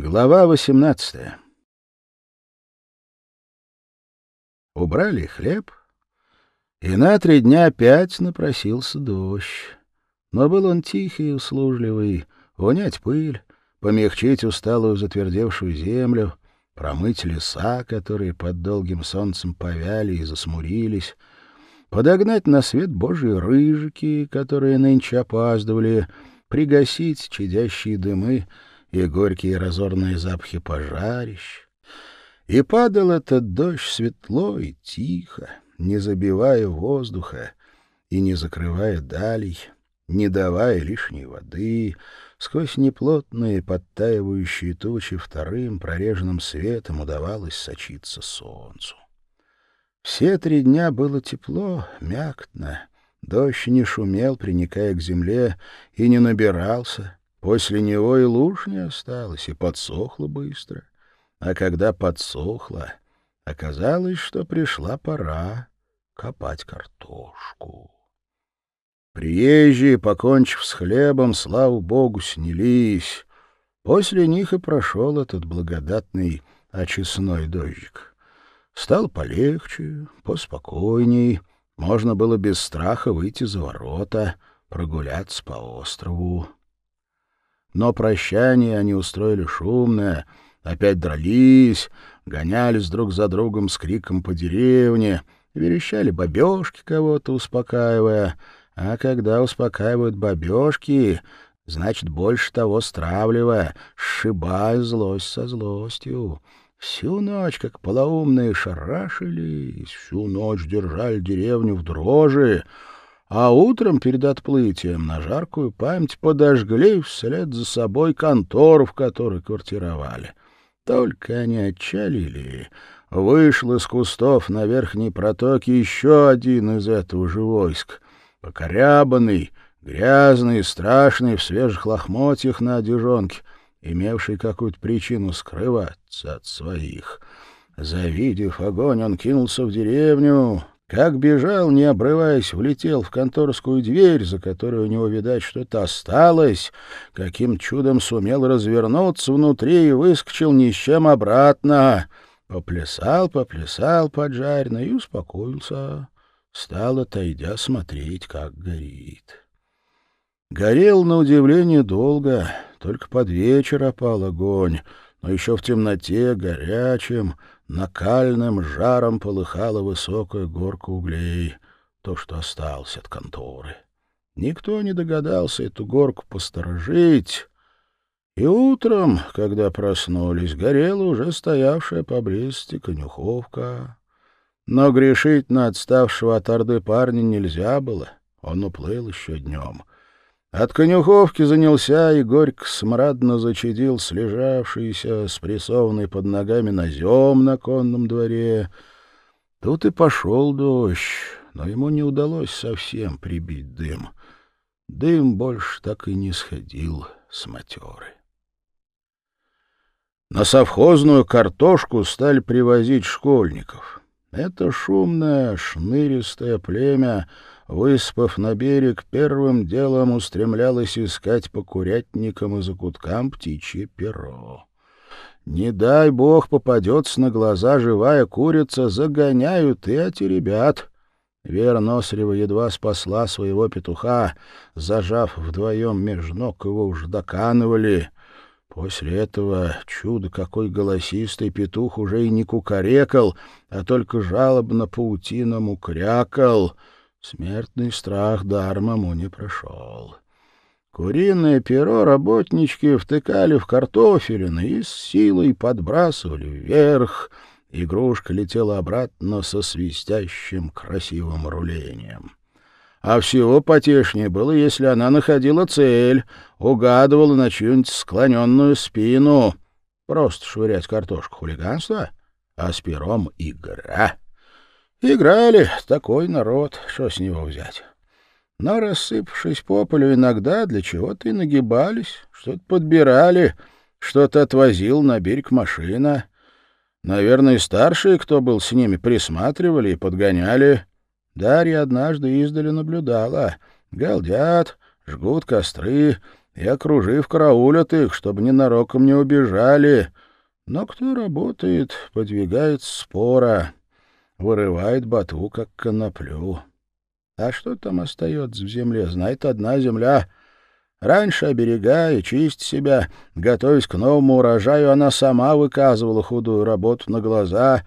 Глава 18 Убрали хлеб, и на три дня опять напросился дождь. Но был он тихий и услужливый, унять пыль, помягчить усталую затвердевшую землю, промыть леса, которые под долгим солнцем повяли и засмурились, подогнать на свет божьи рыжики, которые нынче опаздывали, пригасить чадящие дымы и горькие разорные запахи пожарищ. И падал этот дождь светло и тихо, не забивая воздуха и не закрывая далей, не давая лишней воды, сквозь неплотные подтаивающие тучи вторым прореженным светом удавалось сочиться солнцу. Все три дня было тепло, мягкно, дождь не шумел, приникая к земле, и не набирался, После него и луж не осталось, и подсохло быстро. А когда подсохло, оказалось, что пришла пора копать картошку. Приезжие, покончив с хлебом, слава богу, снялись. После них и прошел этот благодатный очистной дождик. Стал полегче, поспокойней, можно было без страха выйти за ворота, прогуляться по острову. Но прощание они устроили шумное, опять дрались, гонялись друг за другом с криком по деревне, верещали бабешки кого-то успокаивая, а когда успокаивают бабешки, значит, больше того стравливая, сшибая злость со злостью. Всю ночь, как полоумные, шарашились, всю ночь держали деревню в дрожи, а утром перед отплытием на жаркую память подожгли вслед за собой контору, в которой квартировали. Только они отчалили, вышел из кустов на верхней протоке еще один из этого же войск, покорябанный, грязный, страшный, в свежих лохмотьях на одежонке, имевший какую-то причину скрываться от своих. Завидев огонь, он кинулся в деревню, как бежал, не обрываясь, влетел в конторскую дверь, за которой у него, видать, что-то осталось, каким чудом сумел развернуться внутри и выскочил ни с чем обратно. Поплясал, поплясал поджарно и успокоился. Стал, отойдя, смотреть, как горит. Горел, на удивление, долго, только под вечер опал огонь, но еще в темноте, горячим, накальным жаром полыхала высокая горка углей, то, что осталось от конторы. Никто не догадался эту горку посторожить, и утром, когда проснулись, горела уже стоявшая поблизости конюховка. Но грешить на отставшего от орды парня нельзя было, он уплыл еще днем — от конюховки занялся и горько смрадно зачадил слежавшийся, спрессованный под ногами назем на конном дворе. Тут и пошел дождь, но ему не удалось совсем прибить дым. Дым больше так и не сходил с матеры. На совхозную картошку стали привозить школьников. Это шумное, шныристое племя — выспав на берег, первым делом устремлялась искать по курятникам и закуткам птичье перо. Не дай бог попадется на глаза живая курица, загоняют и ребят. Вера Носрева едва спасла своего петуха, зажав вдвоем меж ног его уж доканывали. После этого чудо какой голосистый петух уже и не кукарекал, а только жалобно паутиному крякал — Смертный страх даром ему не прошел. Куриное перо работнички втыкали в картофелины и с силой подбрасывали вверх. Игрушка летела обратно со свистящим красивым рулением. А всего потешнее было, если она находила цель, угадывала на чью-нибудь склоненную спину. Просто швырять картошку хулиганство, а с пером игра. Играли, такой народ, что с него взять. Но, рассыпавшись по полю, иногда для чего-то и нагибались, что-то подбирали, что-то отвозил на берег машина. Наверное, старшие, кто был с ними, присматривали и подгоняли. Дарья однажды издали наблюдала. Галдят, жгут костры, и, окружив, караулят их, чтобы ненароком не убежали. Но кто работает, подвигает спора, вырывает ботву, как коноплю. А что там остается в земле, знает одна земля. Раньше, оберегая, чисть себя, готовясь к новому урожаю, она сама выказывала худую работу на глаза,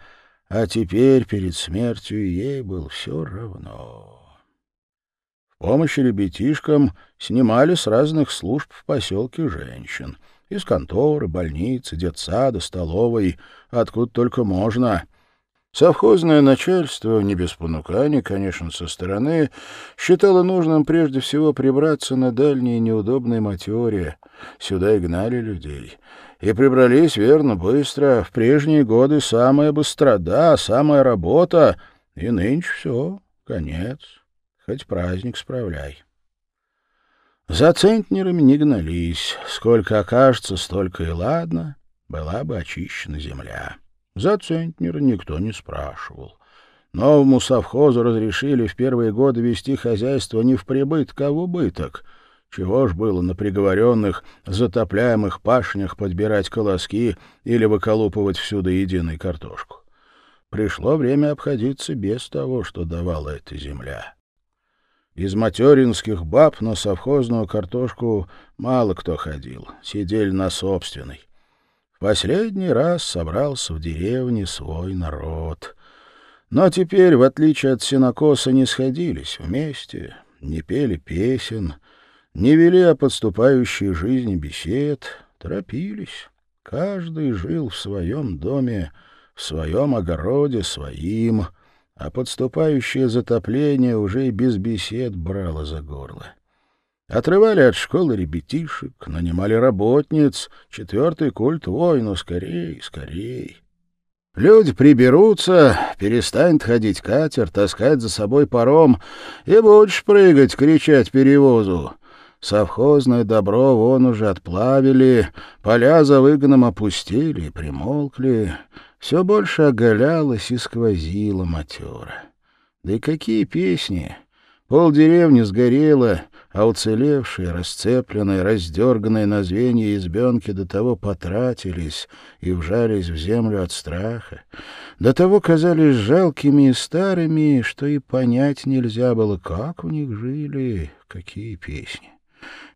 а теперь перед смертью ей было все равно. В помощь ребятишкам снимали с разных служб в поселке женщин. Из конторы, больницы, детсада, столовой, откуда только можно. Совхозное начальство, не без понукания, конечно, со стороны, считало нужным прежде всего прибраться на дальние неудобные материи. Сюда и гнали людей. И прибрались, верно, быстро. В прежние годы самая быстрода, самая работа. И нынче все, конец хоть праздник справляй. За центнерами не гнались. Сколько окажется, столько и ладно. Была бы очищена земля. За центнер никто не спрашивал. Новому совхозу разрешили в первые годы вести хозяйство не в прибыток, а в убыток. Чего ж было на приговоренных, затопляемых пашнях подбирать колоски или выколупывать всюду единой картошку? Пришло время обходиться без того, что давала эта земля. Из материнских баб на совхозную картошку мало кто ходил, сидели на собственной. Последний раз собрался в деревне свой народ. Но теперь, в отличие от сенокоса, не сходились вместе, не пели песен, не вели о подступающей жизни бесед, торопились. Каждый жил в своем доме, в своем огороде, своим — а подступающее затопление уже и без бесед брало за горло. Отрывали от школы ребятишек, нанимали работниц, четвертый культ войну, скорей, скорей. Люди приберутся, перестанет ходить катер, таскать за собой паром, и будешь прыгать, кричать перевозу. Совхозное добро вон уже отплавили, поля за выгоном опустили примолкли все больше оголялась и сквозила матера. Да и какие песни! Пол деревни сгорело, а уцелевшие, расцепленные, раздерганные на звенья избенки до того потратились и вжались в землю от страха, до того казались жалкими и старыми, что и понять нельзя было, как в них жили, какие песни.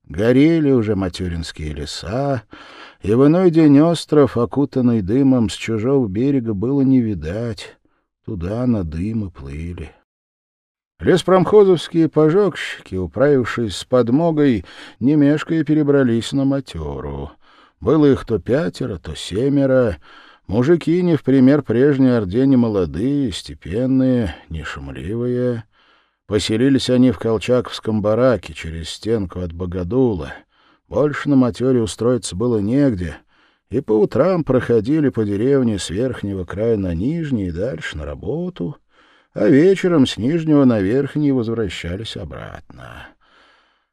Горели уже материнские леса, и в иной день остров, окутанный дымом с чужого берега, было не видать. Туда на дым и плыли. Леспромхозовские пожогщики, управившись с подмогой, не мешкая перебрались на матеру. Было их то пятеро, то семеро. Мужики не в пример прежней Орде не молодые, степенные, не шумливые. Поселились они в Колчаковском бараке через стенку от Богодула — больше на матере устроиться было негде, и по утрам проходили по деревне с верхнего края на нижний и дальше на работу, а вечером с нижнего на верхний возвращались обратно.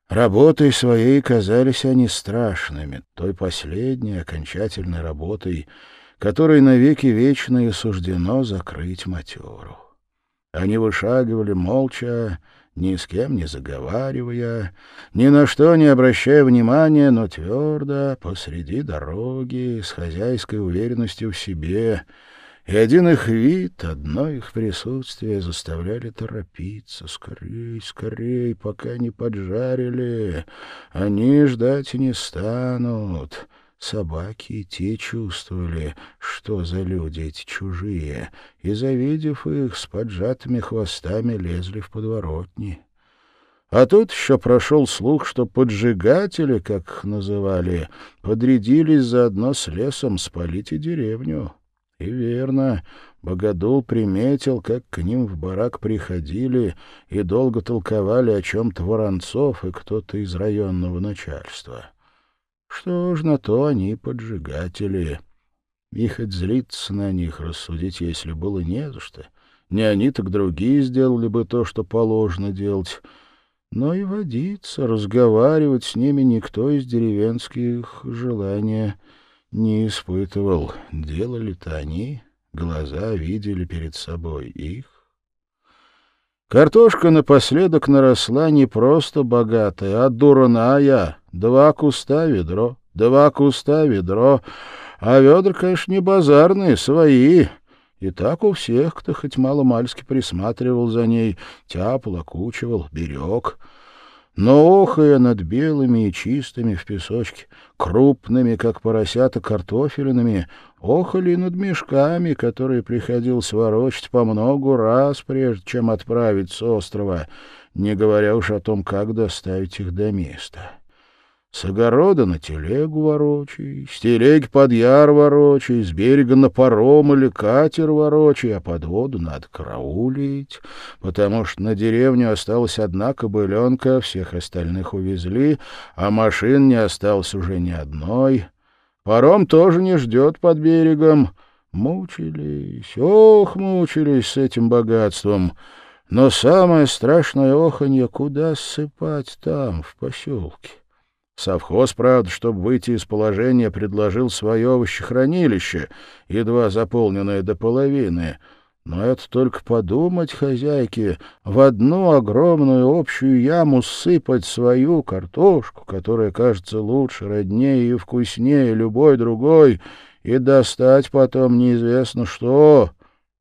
Работой своей казались они страшными, той последней окончательной работой, которой навеки вечные суждено закрыть матеру. Они вышагивали молча, ни с кем не заговаривая, ни на что не обращая внимания, но твердо, посреди дороги, с хозяйской уверенностью в себе, и один их вид, одно их присутствие заставляли торопиться. Скорей, скорей, пока не поджарили. Они ждать не станут. Собаки те чувствовали, что за люди эти чужие, и, завидев их, с поджатыми хвостами лезли в подворотни. А тут еще прошел слух, что поджигатели, как их называли, подрядились заодно с лесом спалить и деревню. И верно, Богодул приметил, как к ним в барак приходили и долго толковали о чем-то Воронцов и кто-то из районного начальства. Что ж, на то они поджигатели. И хоть злиться на них, рассудить, если было не за что. Не они, так другие сделали бы то, что положено делать. Но и водиться, разговаривать с ними никто из деревенских желания не испытывал. Делали-то они, глаза видели перед собой их. Картошка напоследок наросла не просто богатая, а дурная. Два куста ведро, два куста ведро. А ведра, конечно, не базарные, свои. И так у всех, кто хоть мало-мальски присматривал за ней, тяпал, окучивал, берег. Но охая над белыми и чистыми в песочке, крупными, как поросята, картофелинами, охали над мешками, которые приходилось ворочать по многу раз, прежде чем отправить с острова, не говоря уж о том, как доставить их до места. С огорода на телегу ворочай, с телеги под яр ворочай, с берега на паром или катер ворочай, а под воду надо караулить, потому что на деревню осталась одна кобыленка, всех остальных увезли, а машин не осталось уже ни одной. Паром тоже не ждет под берегом. Мучились, ох, мучились с этим богатством. Но самое страшное оханье, куда ссыпать там, в поселке. Совхоз, правда, чтобы выйти из положения, предложил свое овощехранилище, едва заполненное до половины. Но это только подумать, хозяйке, в одну огромную общую яму сыпать свою картошку, которая кажется лучше, роднее и вкуснее любой другой, и достать потом неизвестно что.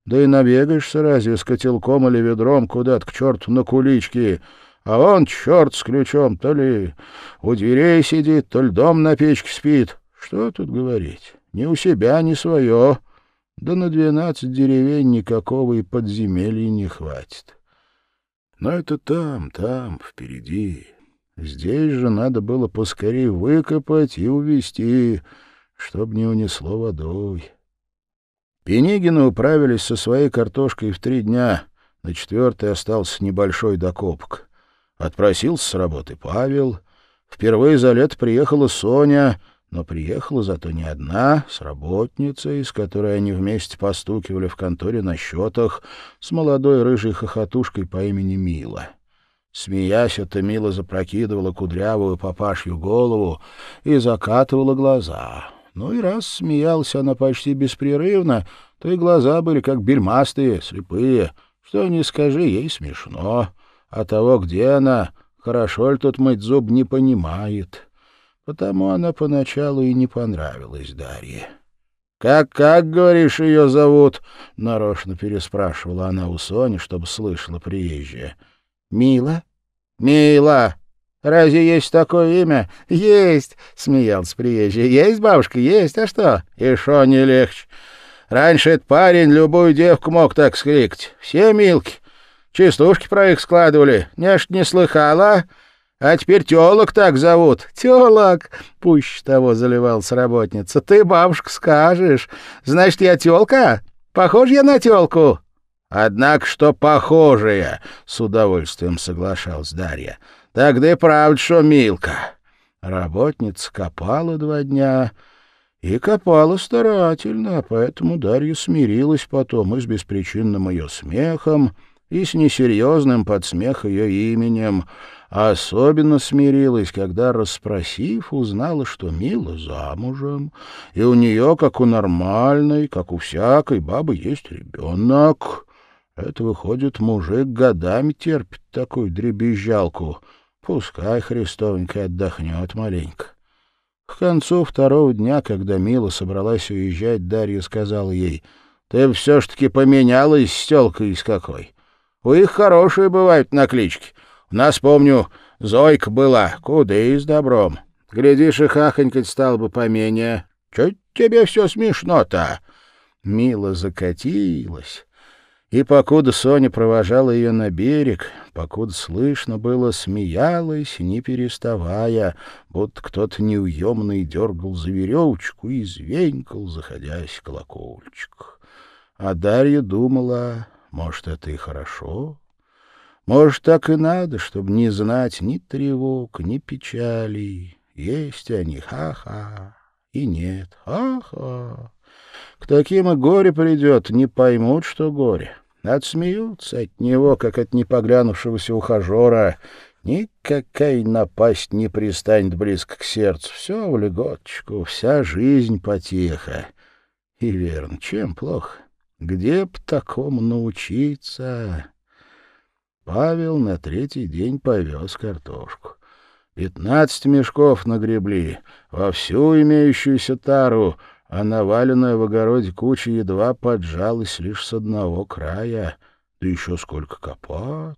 Да и набегаешься разве с котелком или ведром куда-то к черту на кулички — а он, черт с ключом, то ли у дверей сидит, то ли дом на печке спит. Что тут говорить? Ни у себя, ни свое. Да на двенадцать деревень никакого и подземелья не хватит. Но это там, там, впереди. Здесь же надо было поскорее выкопать и увезти, чтоб не унесло водой. Пенигины управились со своей картошкой в три дня. На четвертый остался небольшой докопок. Отпросился с работы Павел. Впервые за лет приехала Соня, но приехала зато не одна, с работницей, с которой они вместе постукивали в конторе на счетах, с молодой рыжей хохотушкой по имени Мила. Смеясь, эта Мила запрокидывала кудрявую папашью голову и закатывала глаза. Ну и раз смеялась она почти беспрерывно, то и глаза были как бельмастые, слепые. Что ни скажи, ей смешно а того, где она, хорошо ли тут мыть зуб, не понимает. Потому она поначалу и не понравилась Дарье. «Как, как, говоришь, ее зовут?» — нарочно переспрашивала она у Сони, чтобы слышала приезжая. «Мила?» «Мила! Разве есть такое имя?» «Есть!» — смеялся приезжий. «Есть, бабушка, есть. А что?» «И шо не легче. Раньше этот парень любую девку мог так скликать. Все милки. Частушки про их складывали. Няш не слыхала? А теперь телок так зовут. Телок! Пусть того заливалась работница. Ты, бабушка, скажешь. Значит, я телка? Похож я на телку? Однако, что похожая, — с удовольствием соглашалась Дарья. Тогда и правда, что Милка. Работница копала два дня и копала старательно, поэтому Дарья смирилась потом и с беспричинным ее смехом, и с несерьезным под ее именем, особенно смирилась, когда, расспросив, узнала, что Мила замужем, и у нее, как у нормальной, как у всякой бабы, есть ребенок. Это, выходит, мужик годами терпит такую дребезжалку. Пускай Христовенька отдохнет маленько. К концу второго дня, когда Мила собралась уезжать, Дарья сказала ей, «Ты все-таки поменялась с телкой из какой?» У их хорошие бывают наклички. У нас, помню, Зойка была, куда и с добром. Глядишь, и хахонькать стал бы поменее. Чё тебе все смешно-то?» Мила закатилась. И покуда Соня провожала ее на берег, покуда слышно было, смеялась, не переставая, будто кто-то неуемный дергал за веревочку и звенькал, заходясь колокольчик. А Дарья думала может, это и хорошо. Может, так и надо, чтобы не знать ни тревог, ни печалей. Есть они, ха-ха, и нет, ха-ха. К таким и горе придет, не поймут, что горе. Отсмеются от него, как от непоглянувшегося ухажера. Никакая напасть не пристанет близко к сердцу. Все в леготочку, вся жизнь потеха. И верно, чем плохо? Где б такому научиться? Павел на третий день повез картошку. Пятнадцать мешков нагребли, во всю имеющуюся тару, а наваленная в огороде куча едва поджалась лишь с одного края. Да еще сколько копать!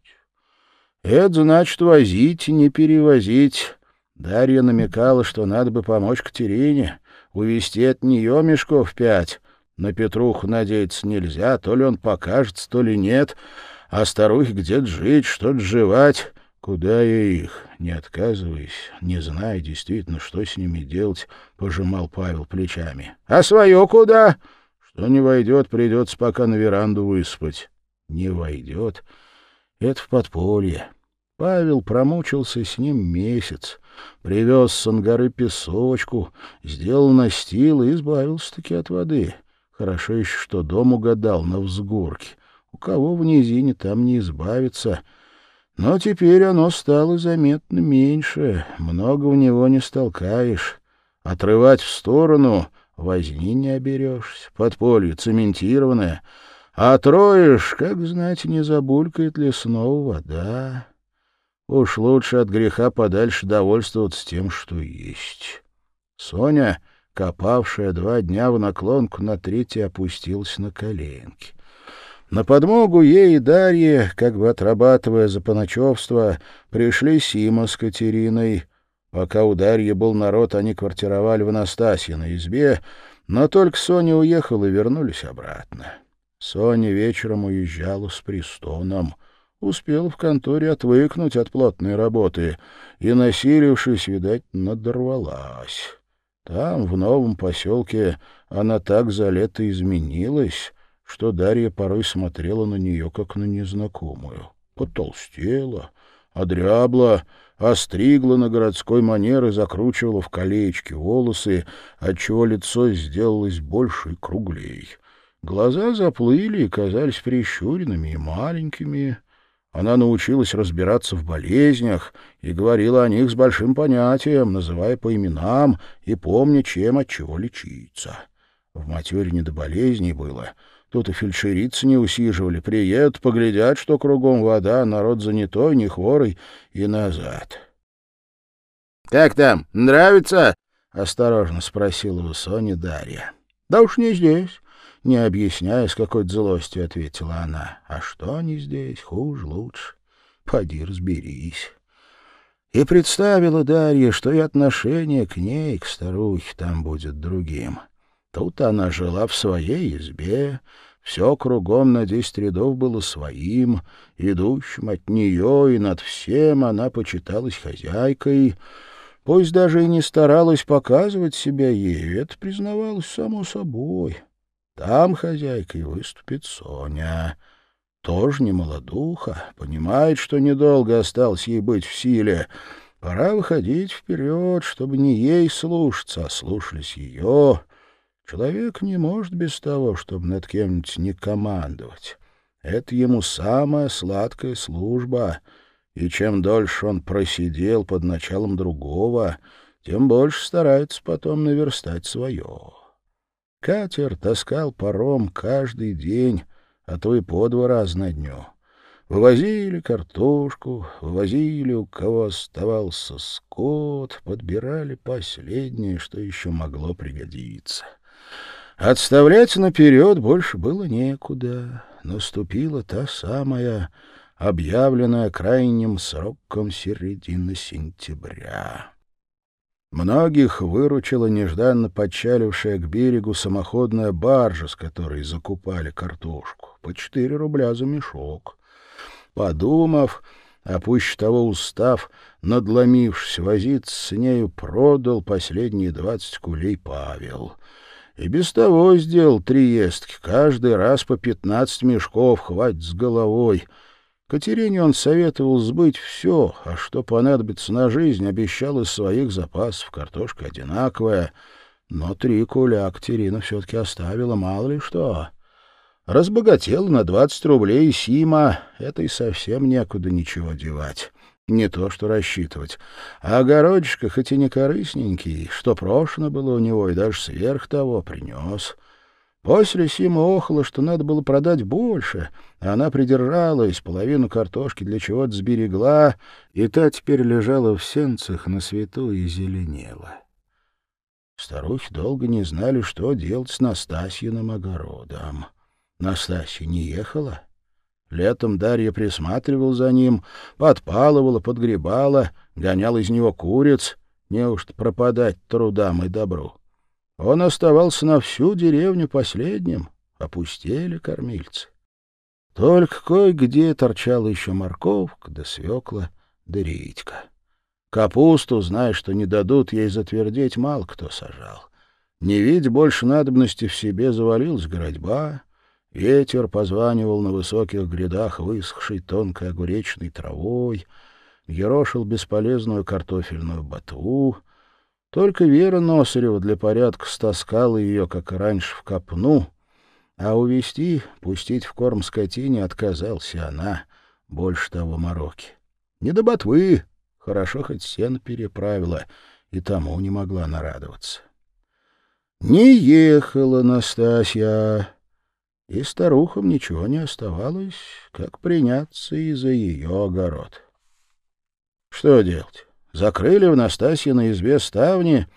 Это значит возить, не перевозить. Дарья намекала, что надо бы помочь Катерине, увезти от нее мешков пять. На Петруху надеяться нельзя, то ли он покажется, то ли нет, а старухе где-то жить, что-то жевать. Куда я их? Не отказываясь, не зная действительно, что с ними делать, пожимал Павел плечами. — А свое куда? Что не войдет, придется пока на веранду выспать. Не войдет. Это в подполье. Павел промучился с ним месяц, привез с ангары песочку, сделал настил и избавился-таки от воды. Хорошо еще, что дом угадал на взгорке. У кого в низине там не избавиться. Но теперь оно стало заметно меньше, много в него не столкаешь. Отрывать в сторону возни не оберешься, подполье цементированное. А троишь, как знать, не забулькает ли снова вода. Уж лучше от греха подальше довольствоваться тем, что есть. Соня, копавшая два дня в наклонку, на третий опустилась на коленки. На подмогу ей и Дарье, как бы отрабатывая за поночевство, пришли Сима с Катериной. Пока у Дарьи был народ, они квартировали в Анастасье на избе, но только Соня уехала и вернулись обратно. Соня вечером уезжала с пристоном — успел в конторе отвыкнуть от плотной работы и, насилившись, видать, надорвалась. Там, в новом поселке, она так за лето изменилась, что Дарья порой смотрела на нее, как на незнакомую. Потолстела, одрябла, остригла на городской манер и закручивала в колечки волосы, отчего лицо сделалось больше и круглей. Глаза заплыли и казались прищуренными и маленькими — она научилась разбираться в болезнях и говорила о них с большим понятием, называя по именам и помня, чем от чего лечиться. В матере не до болезней было. Тут и фельдшерицы не усиживали. Приедут, поглядят, что кругом вода, народ занятой, не хворый, и назад. — Как там, нравится? — осторожно спросила у Сони Дарья. — Да уж не здесь. Не объясняя, с какой злостью ответила она. «А что они здесь? Хуже, лучше. Поди разберись». И представила Дарья, что и отношение к ней, к старухе, там будет другим. Тут она жила в своей избе, все кругом на десять рядов было своим, идущим от нее, и над всем она почиталась хозяйкой, пусть даже и не старалась показывать себя ею, это признавалось само собой. Там хозяйкой выступит Соня. Тоже не молодуха, понимает, что недолго осталось ей быть в силе. Пора выходить вперед, чтобы не ей слушаться, а слушались ее. Человек не может без того, чтобы над кем-нибудь не командовать. Это ему самая сладкая служба, и чем дольше он просидел под началом другого, тем больше старается потом наверстать свое. Катер таскал паром каждый день, а то и по два раза на дню. Вывозили картошку, вывозили, у кого оставался скот, подбирали последнее, что еще могло пригодиться. Отставлять наперед больше было некуда. Наступила та самая, объявленная крайним сроком середины сентября. Многих выручила нежданно подчалившая к берегу самоходная баржа, с которой закупали картошку. По четыре рубля за мешок. Подумав, а пуще того устав, надломившись возиться с нею, продал последние двадцать кулей Павел. И без того сделал три ездки, каждый раз по пятнадцать мешков, хватит с головой — Катерине он советовал сбыть все, а что понадобится на жизнь, обещал из своих запасов. Картошка одинаковая, но три куля Катерина все-таки оставила, мало ли что. Разбогатела на двадцать рублей Сима, это и совсем некуда ничего девать. Не то что рассчитывать. А огородчика, хоть и не корыстненький, что прошено было у него, и даже сверх того принес. После Сима охала, что надо было продать больше, а она придержалась, половину картошки для чего-то сберегла, и та теперь лежала в сенцах на свету и зеленела. Старухи долго не знали, что делать с Настасьиным огородом. Настасья не ехала. Летом Дарья присматривал за ним, подпалывала, подгребала, гонял из него куриц. Неужто пропадать трудам и добру? Он оставался на всю деревню последним, опустели кормильцы. Только кое-где торчала еще морковка, да свекла, да редька. Капусту, зная, что не дадут ей затвердеть, мало кто сажал. Не видя больше надобности в себе, завалилась городьба, ветер позванивал на высоких грядах высохшей тонкой огуречной травой, ерошил бесполезную картофельную ботву — только Вера Носарева для порядка стаскала ее, как и раньше, в копну, а увести, пустить в корм скотине отказался она, больше того мороки. Не до ботвы, хорошо хоть сено переправила, и тому не могла нарадоваться. Не ехала Настасья, и старухам ничего не оставалось, как приняться и за ее огород. Что делать? Закрыли в Настасье на избе ставни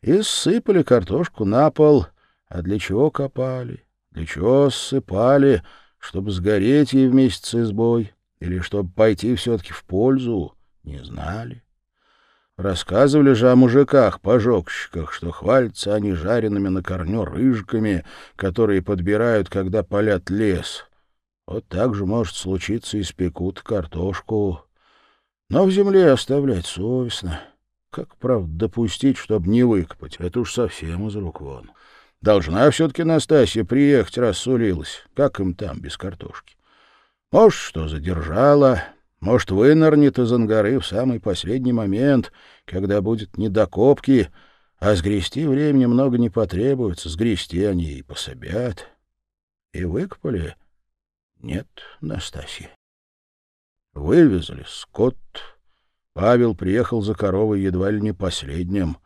и ссыпали картошку на пол. А для чего копали? Для чего ссыпали? Чтобы сгореть ей вместе с избой? Или чтобы пойти все-таки в пользу? Не знали. Рассказывали же о мужиках-пожогщиках, что хвалятся они жареными на корню рыжками, которые подбирают, когда палят лес. Вот так же может случиться и спекут картошку. Но в земле оставлять совестно. Как, правда, допустить, чтобы не выкопать? Это уж совсем из рук вон. Должна все-таки Настасья приехать, раз сулилась. Как им там без картошки? Может, что задержала, может, вынырнет из ангары в самый последний момент, когда будет недокопки, а сгрести времени много не потребуется, сгрести они и пособят. И выкопали? Нет, Настасья. Вывезли скот. Павел приехал за коровой едва ли не последним.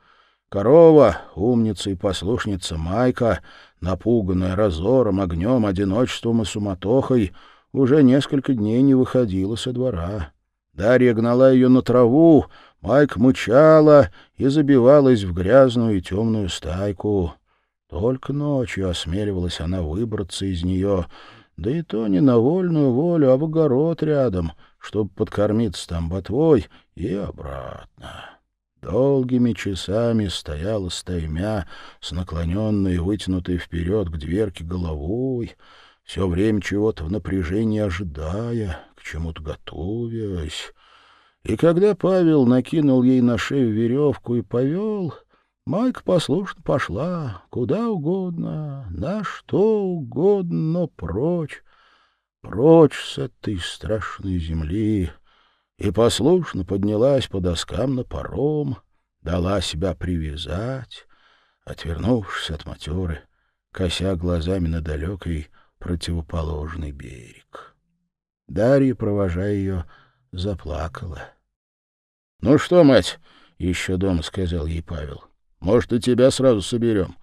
Корова, умница и послушница Майка, напуганная разором, огнем, одиночеством и суматохой, уже несколько дней не выходила со двора. Дарья гнала ее на траву, Майк мычала и забивалась в грязную и темную стайку. Только ночью осмеливалась она выбраться из нее, да и то не на вольную волю, а в огород рядом, чтобы подкормиться там ботвой и обратно. Долгими часами стояла стаймя с наклоненной, вытянутой вперед к дверке головой, все время чего-то в напряжении ожидая, к чему-то готовясь. И когда Павел накинул ей на шею веревку и повел, Майка послушно пошла куда угодно, на что угодно, но прочь, прочь с этой страшной земли, и послушно поднялась по доскам на паром, дала себя привязать, отвернувшись от матеры, кося глазами на далекий противоположный берег. Дарья, провожая ее, заплакала. — Ну что, мать, — еще дома сказал ей Павел, — может, и тебя сразу соберем.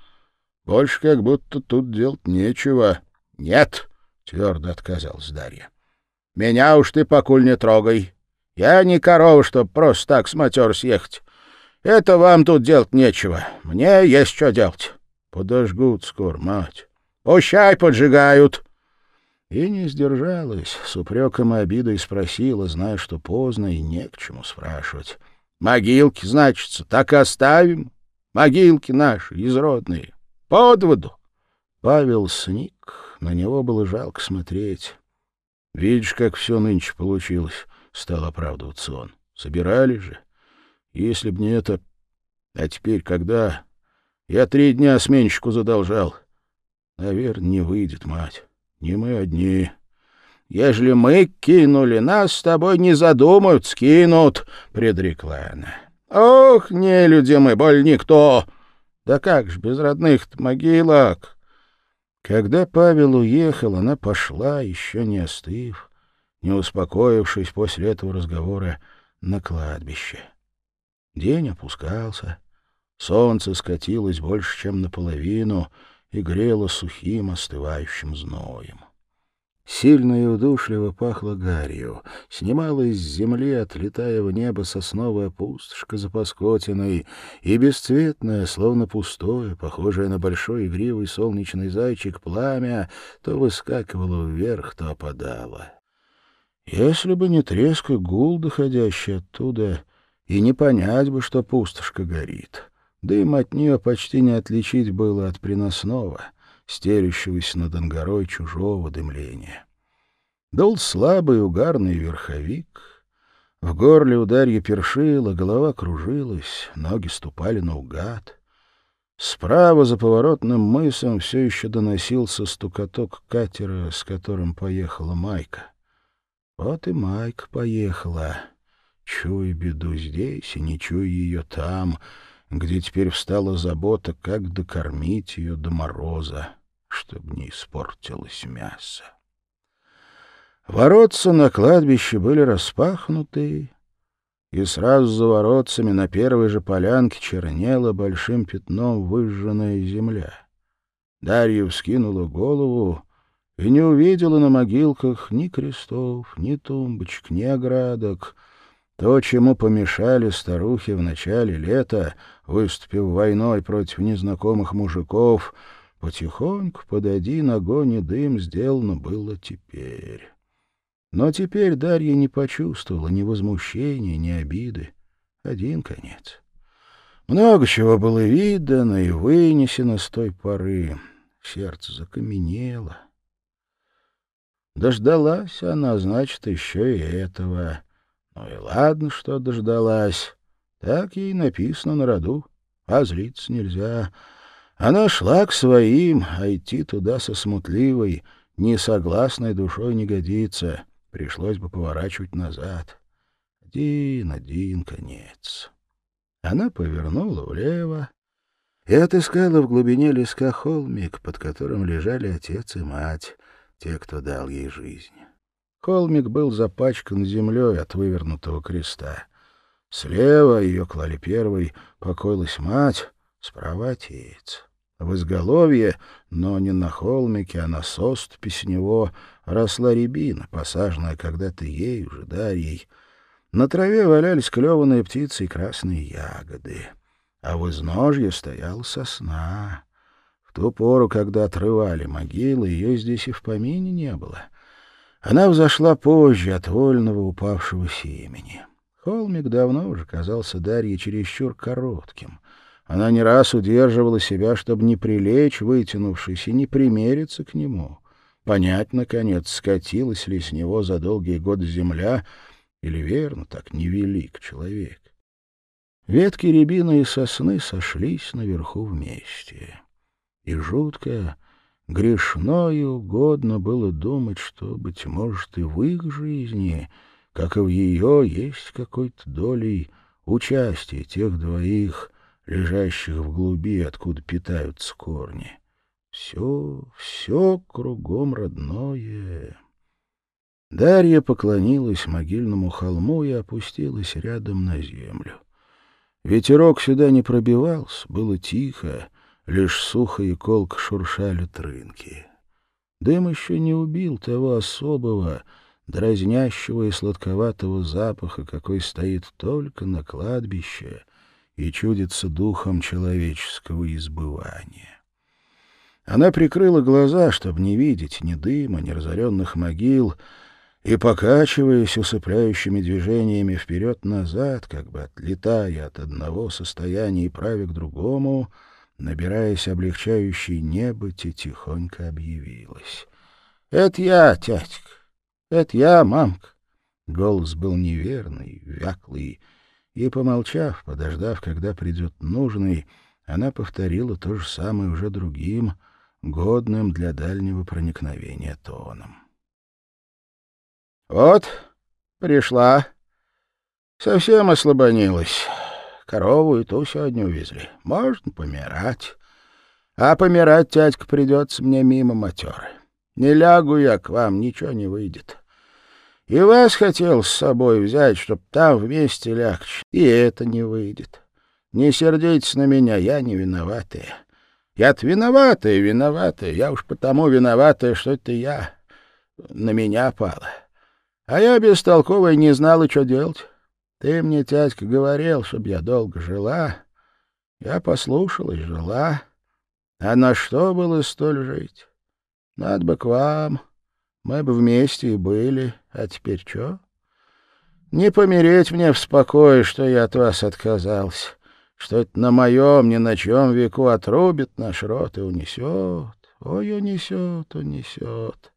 Больше как будто тут делать нечего. — Нет, — твердо отказалась Дарья. — Меня уж ты покуль не трогай. Я не корова, чтоб просто так с матер съехать. Это вам тут делать нечего. Мне есть что делать. Подожгут скоро, мать. Пущай поджигают. И не сдержалась, с упреком и обидой спросила, зная, что поздно и не к чему спрашивать. Могилки, значится, так и оставим? Могилки наши, изродные. Под воду. Павел сник, на него было жалко смотреть. Видишь, как все нынче получилось, — стал оправдываться он. Собирали же. Если б не это... А теперь когда... Я три дня сменщику задолжал. Наверное, не выйдет, мать. Не мы одни. Ежели мы кинули, нас с тобой не задумают, скинут, — предрекла она. Ох, не люди мы, боль никто! Да как ж без родных-то могилок? Когда Павел уехал, она пошла, еще не остыв, не успокоившись после этого разговора на кладбище. День опускался, солнце скатилось больше, чем наполовину, и грело сухим остывающим зноем. Сильно и удушливо пахло гарью. Снимала из земли, отлетая в небо сосновая пустошка за паскотиной, и бесцветное, словно пустое, похожее на большой игривый солнечный зайчик, пламя то выскакивало вверх, то опадало. Если бы не треск и гул, доходящий оттуда, и не понять бы, что пустошка горит. Дым от нее почти не отличить было от приносного — стелющегося над Ангарой чужого дымления. Дул слабый угарный верховик. В горле ударье першило, голова кружилась, ноги ступали наугад. Справа за поворотным мысом все еще доносился стукоток катера, с которым поехала Майка. Вот и Майка поехала, чуя беду здесь и не чуя ее там — где теперь встала забота, как докормить ее до мороза, чтобы не испортилось мясо. Воротца на кладбище были распахнуты, и сразу за воротцами на первой же полянке чернела большим пятном выжженная земля. Дарья вскинула голову и не увидела на могилках ни крестов, ни тумбочек, ни оградок — то, чему помешали старухи в начале лета, выступив войной против незнакомых мужиков, потихоньку под один огонь и дым сделано было теперь. Но теперь Дарья не почувствовала ни возмущения, ни обиды. Один конец. Много чего было видано и вынесено с той поры. Сердце закаменело. Дождалась она, значит, еще и этого — ну и ладно, что дождалась. Так ей написано на роду, а злиться нельзя. Она шла к своим, а идти туда со смутливой, несогласной душой не годится. Пришлось бы поворачивать назад. Один, один конец. Она повернула влево и отыскала в глубине леска холмик, под которым лежали отец и мать, те, кто дал ей жизнь. Холмик был запачкан землей от вывернутого креста. Слева ее клали первой, покоилась мать, справа отец. В изголовье, но не на холмике, а на соступе с него, росла рябина, посаженная когда-то ей уже, Дарьей. На траве валялись клеванные птицы и красные ягоды. А в изножье стояла сосна. В ту пору, когда отрывали могилы, ее здесь и в помине не было. Она взошла позже от вольного упавшего семени. Холмик давно уже казался Дарье чересчур коротким. Она не раз удерживала себя, чтобы не прилечь, вытянувшись, и не примериться к нему. Понять, наконец, скатилась ли с него за долгие годы земля, или верно так невелик человек. Ветки рябины и сосны сошлись наверху вместе. И жуткая, Грешно и угодно было думать, что, быть может, и в их жизни, как и в ее, есть какой-то долей участие тех двоих, лежащих в глуби, откуда питаются корни. Все, все кругом родное. Дарья поклонилась могильному холму и опустилась рядом на землю. Ветерок сюда не пробивался, было тихо, Лишь сухо и колко шуршали трынки. Дым еще не убил того особого, дразнящего и сладковатого запаха, какой стоит только на кладбище и чудится духом человеческого избывания. Она прикрыла глаза, чтобы не видеть ни дыма, ни разоренных могил, и, покачиваясь усыпляющими движениями вперед-назад, как бы отлетая от одного состояния и правя к другому, — набираясь облегчающей небыти, тихонько объявилась. — Это я, тятик, это я, мамка. Голос был неверный, вяклый, и, помолчав, подождав, когда придет нужный, она повторила то же самое уже другим, годным для дальнего проникновения тоном. — Вот, пришла. Совсем ослабонилась. Корову и ту сегодня увезли. Можно помирать. А помирать, тядька, придется мне мимо матеры. Не лягу я к вам, ничего не выйдет. И вас хотел с собой взять, чтоб там вместе лягче. И это не выйдет. Не сердитесь на меня, я не виноватая. Я-то виноватая, виноватая. Я уж потому виноватая, что это я. На меня пала. А я бестолковая не знала, что делать. Ты мне, тятька, говорил, чтобы я долго жила. Я послушалась, жила. А на что было столь жить? Надо бы к вам. Мы бы вместе и были. А теперь что? Не помереть мне в спокое, что я от вас отказался, что это на моем, ни на чем веку отрубит наш рот и унесет. Ой, унесет, унесет.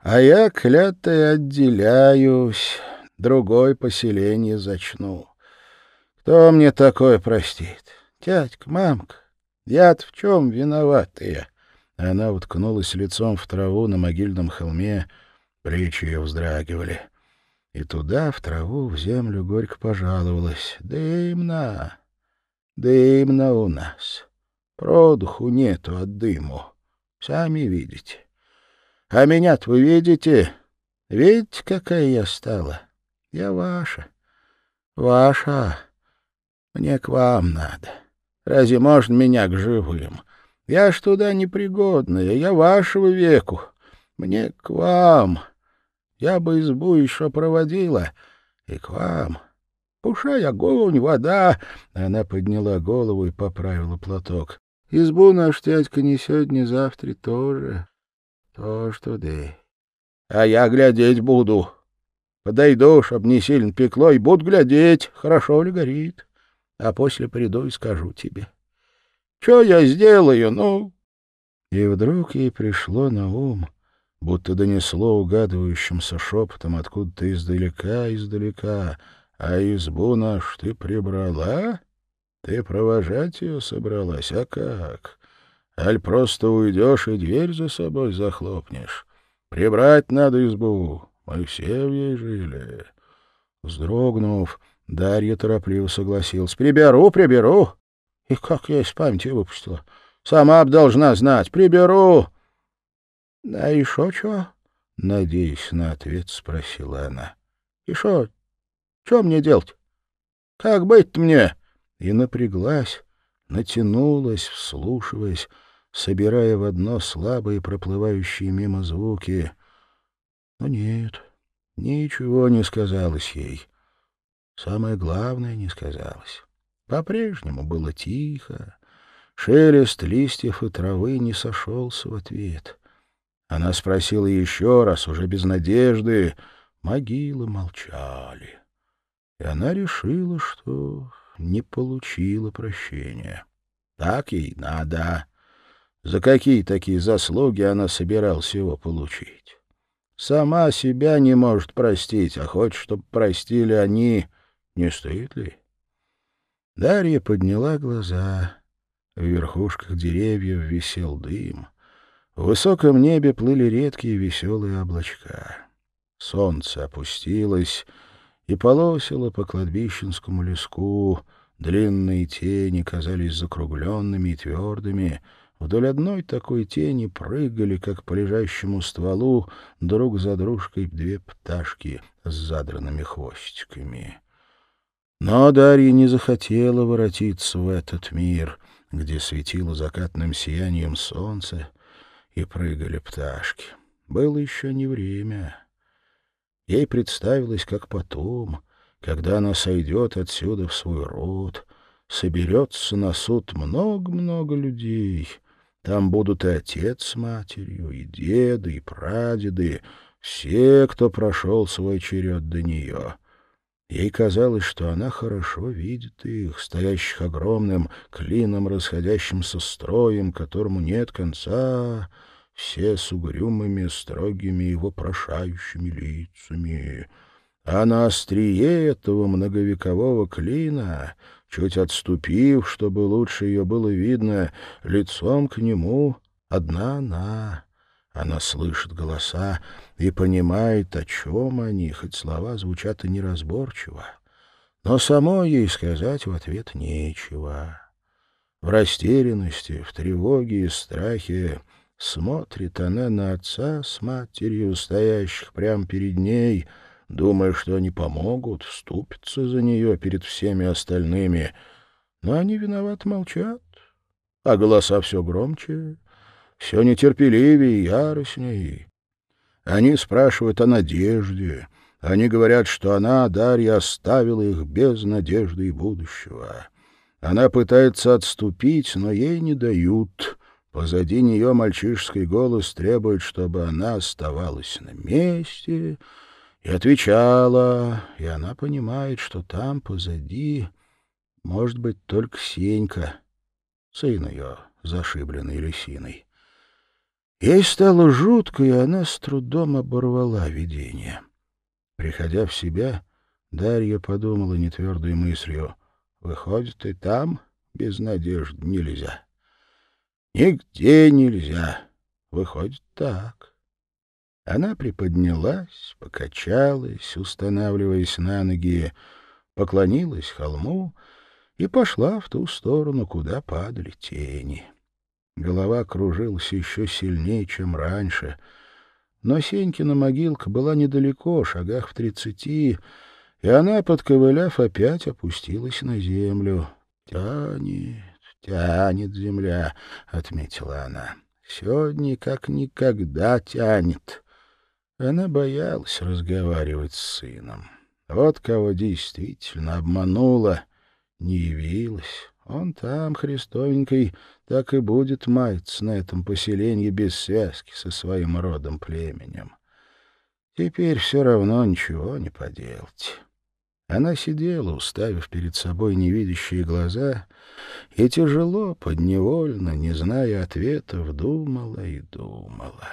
А я, клятый, отделяюсь, другой поселение зачну. Кто мне такое простит? Тятька, мамка, я-то в чем виноватая? Она уткнулась лицом в траву на могильном холме, плечи ее вздрагивали. И туда, в траву, в землю горько пожаловалась. Дымно, дымно у нас. Продуху нету от дыму. Сами видите. А меня-то вы видите? Видите, какая я стала? Я ваша. Ваша. Мне к вам надо. Разве можно меня к живым? Я ж туда непригодная, я вашего веку. Мне к вам. Я бы избу еще проводила. И к вам. Пушай огонь, вода. Она подняла голову и поправила платок. Избу наш тядька не сегодня, завтра тоже. То что да. А я глядеть буду. Подойду, чтоб не сильно пекло, и буду глядеть, хорошо ли горит. А после приду и скажу тебе. Что я сделаю, ну? И вдруг ей пришло на ум, будто донесло угадывающимся шепотом откуда-то издалека-издалека. А избу наш ты прибрала? Ты провожать ее собралась, а как? Аль просто уйдешь и дверь за собой захлопнешь. Прибрать надо избу, мы все в ней жили. Вздрогнув, Дарья торопливо согласилась. — Приберу, приберу. И как я из памяти выпустила. Сама б должна знать. Приберу. — и шо чё? — надеясь на ответ, спросила она. — И шо? Чё мне делать? Как быть мне? И напряглась, натянулась, вслушиваясь, собирая в одно слабые проплывающие мимо звуки. Но нет, ничего не сказалось ей. Самое главное не сказалось. По-прежнему было тихо. Шелест листьев и травы не сошелся в ответ. Она спросила еще раз, уже без надежды. Могилы молчали. И она решила, что не получила прощения. Так ей надо. За какие такие заслуги она собиралась его получить? Сама себя не может простить, а хочет, чтобы простили они. Не стоит ли? Дарья подняла глаза. В верхушках деревьев висел дым. В высоком небе плыли редкие веселые облачка. Солнце опустилось и полосило по кладбищенскому леску. Длинные тени казались закругленными и твердыми. Вдоль одной такой тени прыгали, как по лежащему стволу, друг за дружкой две пташки с задранными хвостиками. Но Дарья не захотела воротиться в этот мир, где светило закатным сиянием солнце и прыгали пташки. Было еще не время. Ей представилось, как потом, когда она сойдет отсюда в свой род, соберется на суд много-много людей. Там будут и отец с матерью, и деды, и прадеды, все, кто прошел свой черед до нее. Ей казалось, что она хорошо видит их, стоящих огромным клином расходящимся строем, которому нет конца, все с угрюмыми, строгими и вопрошающими лицами. А на острие этого многовекового клина, чуть отступив, чтобы лучше ее было видно, лицом к нему одна она. Она слышит голоса и понимает, о чем они, хоть слова звучат и неразборчиво. Но самой ей сказать в ответ нечего. В растерянности, в тревоге и страхе смотрит она на отца с матерью, стоящих прямо перед ней, думая, что они помогут, вступятся за нее перед всеми остальными. Но они виноват молчат. а голоса все громче, все нетерпеливее и яростнее. Они спрашивают о надежде. Они говорят, что она, Дарья, оставила их без надежды и будущего. Она пытается отступить, но ей не дают. Позади нее мальчишский голос требует, чтобы она оставалась на месте и отвечала, и она понимает, что там позади может быть только Сенька, сын ее, зашибленный лисиной. Ей стало жутко, и она с трудом оборвала видение. Приходя в себя, Дарья подумала нетвердой мыслью. Выходит, и там без надежд нельзя. Нигде нельзя. Выходит, так. Она приподнялась, покачалась, устанавливаясь на ноги, поклонилась холму и пошла в ту сторону, куда падали тени. Голова кружилась еще сильнее, чем раньше. Но Сенькина могилка была недалеко, шагах в тридцати, и она, подковыляв, опять опустилась на землю. «Тянет, тянет земля», — отметила она. «Сегодня как никогда тянет». Она боялась разговаривать с сыном. Вот кого действительно обманула, не явилась. Он там, христовенький, так и будет маяться на этом поселении без связки со своим родом племенем. Теперь все равно ничего не поделать. Она сидела, уставив перед собой невидящие глаза, и тяжело, подневольно, не зная ответов, думала и думала.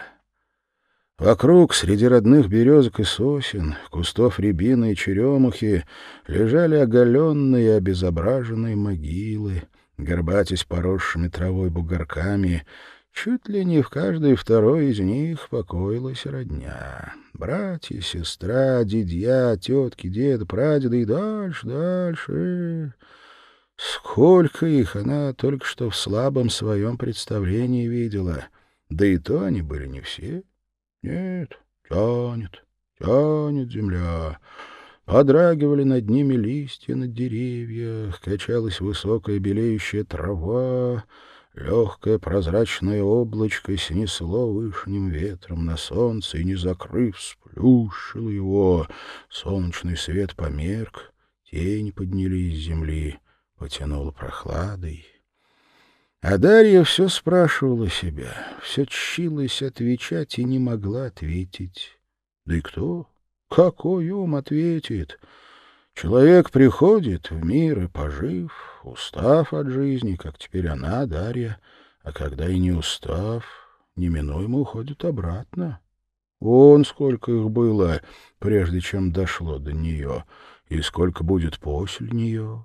Вокруг, среди родных березок и сосен, кустов рябины и черемухи, лежали оголенные обезображенные могилы, горбатясь поросшими травой бугорками. Чуть ли не в каждой второй из них покоилась родня. Братья, сестра, дедья, тетки, дед, прадеды и дальше, дальше. Сколько их она только что в слабом своем представлении видела. Да и то они были не все. Нет, тянет, тянет земля. Подрагивали над ними листья на деревьях, качалась высокая белеющая трава, легкое прозрачное облачко снесло вышним ветром на солнце и, не закрыв, сплющило его. Солнечный свет померк, тень поднялись с земли, потянуло прохладой. А Дарья все спрашивала себя, все чилась отвечать и не могла ответить. Да и кто? Какой ум ответит? Человек приходит в мир и, пожив, устав от жизни, как теперь она, Дарья, а когда и не устав, неминуемо уходит обратно. Вон сколько их было, прежде чем дошло до нее, и сколько будет после нее.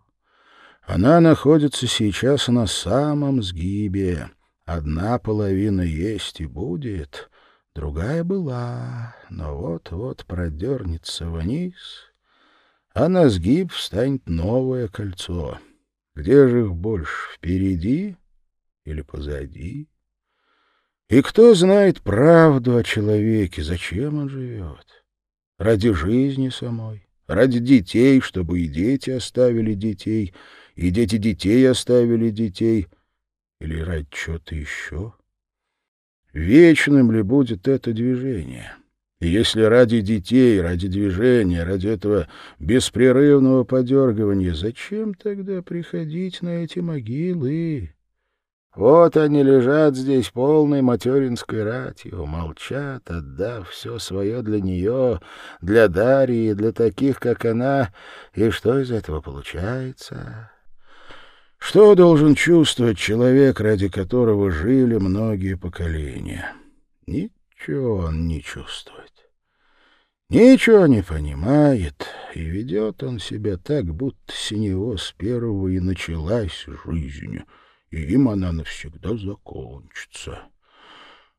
Она находится сейчас на самом сгибе. Одна половина есть и будет, другая была, но вот-вот продернется вниз, а на сгиб встанет новое кольцо. Где же их больше, впереди или позади? И кто знает правду о человеке, зачем он живет? Ради жизни самой, ради детей, чтобы и дети оставили детей — и дети детей оставили детей, или ради чего-то еще? Вечным ли будет это движение? И если ради детей, ради движения, ради этого беспрерывного подергивания, зачем тогда приходить на эти могилы? Вот они лежат здесь полной материнской ратью, молчат, отдав все свое для нее, для Дарьи, для таких, как она. И что из этого получается? Что должен чувствовать человек, ради которого жили многие поколения? Ничего он не чувствует. Ничего не понимает, и ведет он себя так, будто с него с первого и началась жизнь, и им она навсегда закончится.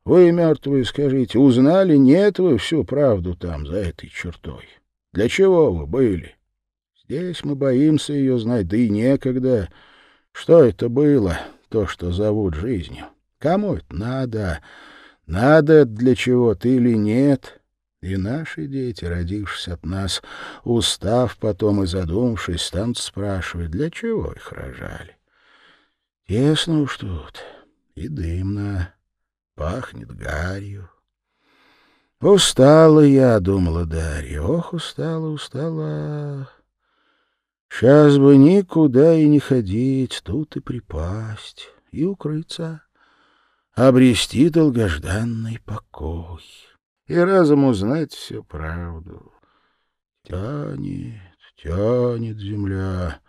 Вы, мертвые, скажите, узнали, нет вы всю правду там, за этой чертой? Для чего вы были? Здесь мы боимся ее знать, да и некогда — что это было, то, что зовут жизнью? Кому это надо? Надо для чего-то или нет? И наши дети, родившись от нас, устав потом и задумавшись, станут спрашивать, для чего их рожали. Тесно уж тут, и дымно, пахнет гарью. Устала я, думала Дарья, ох, устала, устала. Сейчас бы никуда и не ходить, тут и припасть, и укрыться, обрести долгожданный покой и разом узнать всю правду. Тянет, тянет земля,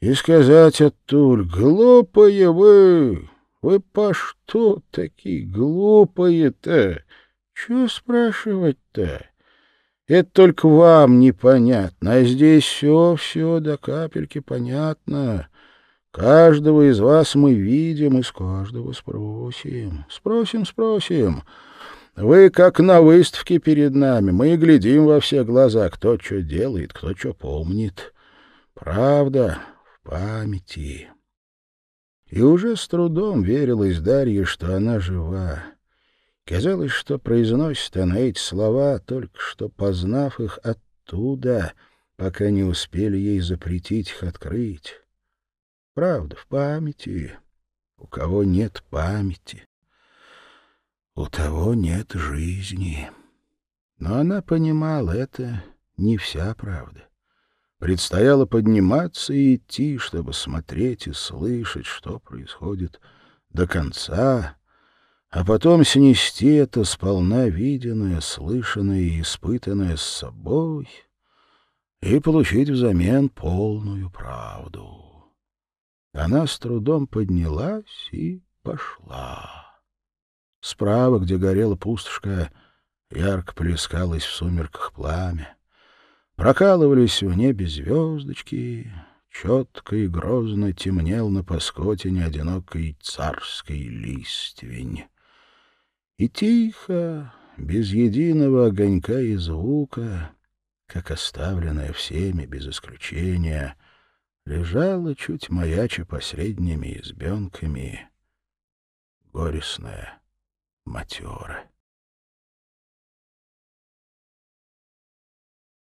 и сказать оттуль, глупые вы, вы по что такие глупые-то? Чего спрашивать-то? Это только вам непонятно, а здесь все-все до капельки понятно. Каждого из вас мы видим и с каждого спросим. Спросим, спросим. Вы как на выставке перед нами. Мы глядим во все глаза, кто что делает, кто что помнит. Правда в памяти. И уже с трудом верилась Дарье, что она жива. Казалось, что произносит она эти слова, только что познав их оттуда, пока не успели ей запретить их открыть. Правда, в памяти. У кого нет памяти, у того нет жизни. Но она понимала, это не вся правда. Предстояло подниматься и идти, чтобы смотреть и слышать, что происходит до конца, а потом снести это сполна виденное, слышанное и испытанное с собой и получить взамен полную правду. Она с трудом поднялась и пошла. Справа, где горела пустошка, ярко плескалось в сумерках пламя. Прокалывались в небе звездочки, четко и грозно темнел на паскотине одинокой царской листвень. И тихо, без единого огонька и звука, как оставленная всеми без исключения, лежала чуть маяча посредними избенками горестная матера.